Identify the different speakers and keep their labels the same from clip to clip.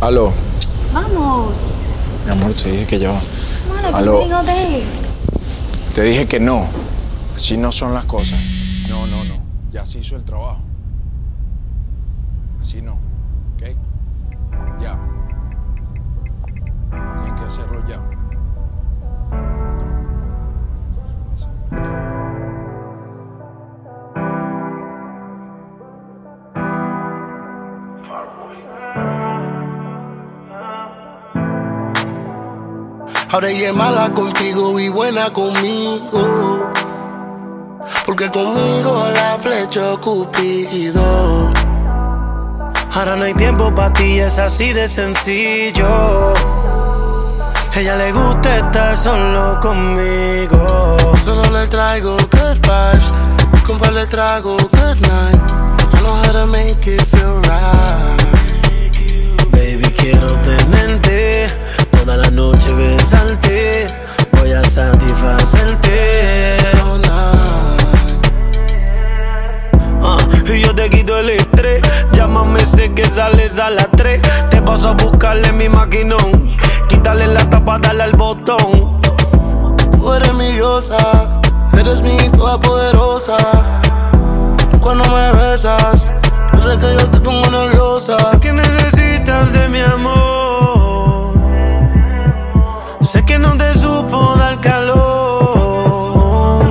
Speaker 1: Aló.
Speaker 2: Vamos.
Speaker 1: Mi amor, te dije que ya va.
Speaker 2: Mano,
Speaker 1: Aló.
Speaker 2: de.
Speaker 1: Te dije que no. Así no son las cosas. No, no, no. Ya se hizo el trabajo. Así no. ¿Ok? Ya.
Speaker 3: Ahora ella es mala contigo y buena conmigo. Porque conmigo la flecha Cupido.
Speaker 4: Ahora no hay tiempo para ti, es así de sencillo. Ella le gusta estar solo conmigo.
Speaker 3: Solo le traigo good vibes. Compa le traigo good night. I know how to make it feel right.
Speaker 4: Paso a buscarle mi maquinón. Quítale la tapa, dale al botón.
Speaker 3: Tú eres mi diosa. Eres mi todopoderosa. Cuando me besas, yo sé que yo te pongo nerviosa.
Speaker 4: Sé que necesitas de mi amor. Sé que no te supo dar calor.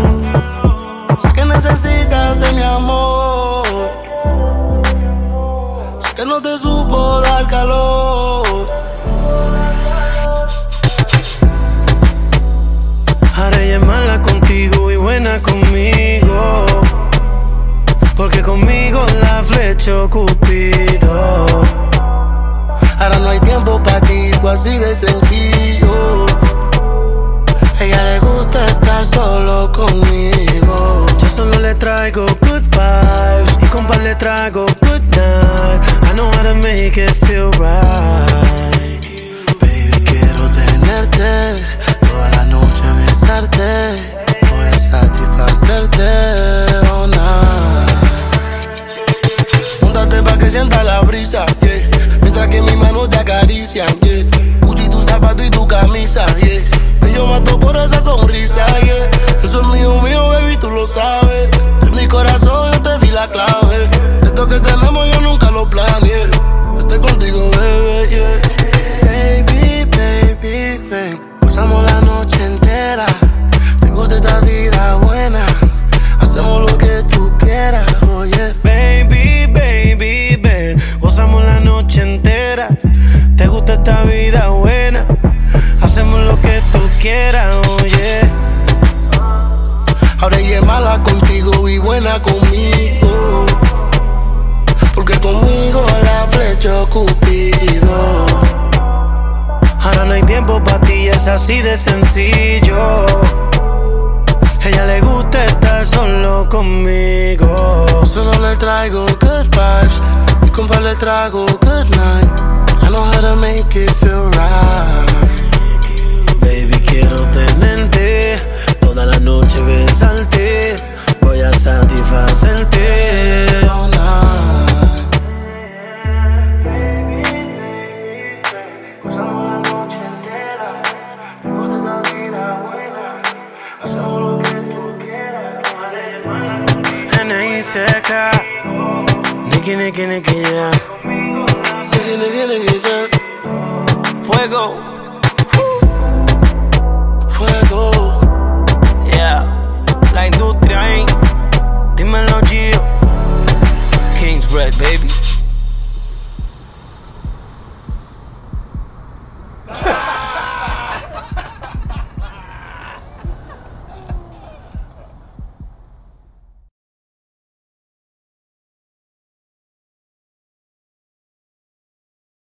Speaker 3: Sé que necesitas de mi amor. Sé que no te supo dar calor.
Speaker 4: Conmigo. Porque conmigo la flecha Cupido.
Speaker 3: Ahora no hay tiempo para ti, fue así de sencillo. Ella le gusta estar solo conmigo.
Speaker 4: Yo solo le traigo good vibes y compa le traigo good night. I know how to make it feel right.
Speaker 3: Yeah. Mientras que mis manos te acarician, yeah. Tu zapato y tu camisa, yeah. Y yo mato por esa sonrisa, yeah. Eso es mío, mío, baby, tú lo sabes. De mi corazón yo te di la clave. Esto que tenemos yo nunca lo planeé. Estoy contigo, bebé, yeah. Baby, baby, ven. Pasamos la noche entera. Te gusta esta vida buena. Hacemos lo que tú quieras, oye.
Speaker 4: Baby,
Speaker 3: Cupido.
Speaker 4: Ahora no hay tiempo para ti, es así de sencillo. Ella le gusta estar solo conmigo.
Speaker 3: Solo le traigo good vibes. Y compa le traigo good night. I know how to make it feel right.
Speaker 4: Baby, quiero tenerte toda la noche, besarte. Voy a satisfacerte. Nicky, Nicky, yeah.
Speaker 3: Nigga, nigga, nigga, yeah.
Speaker 4: Fuego.
Speaker 3: Fuego.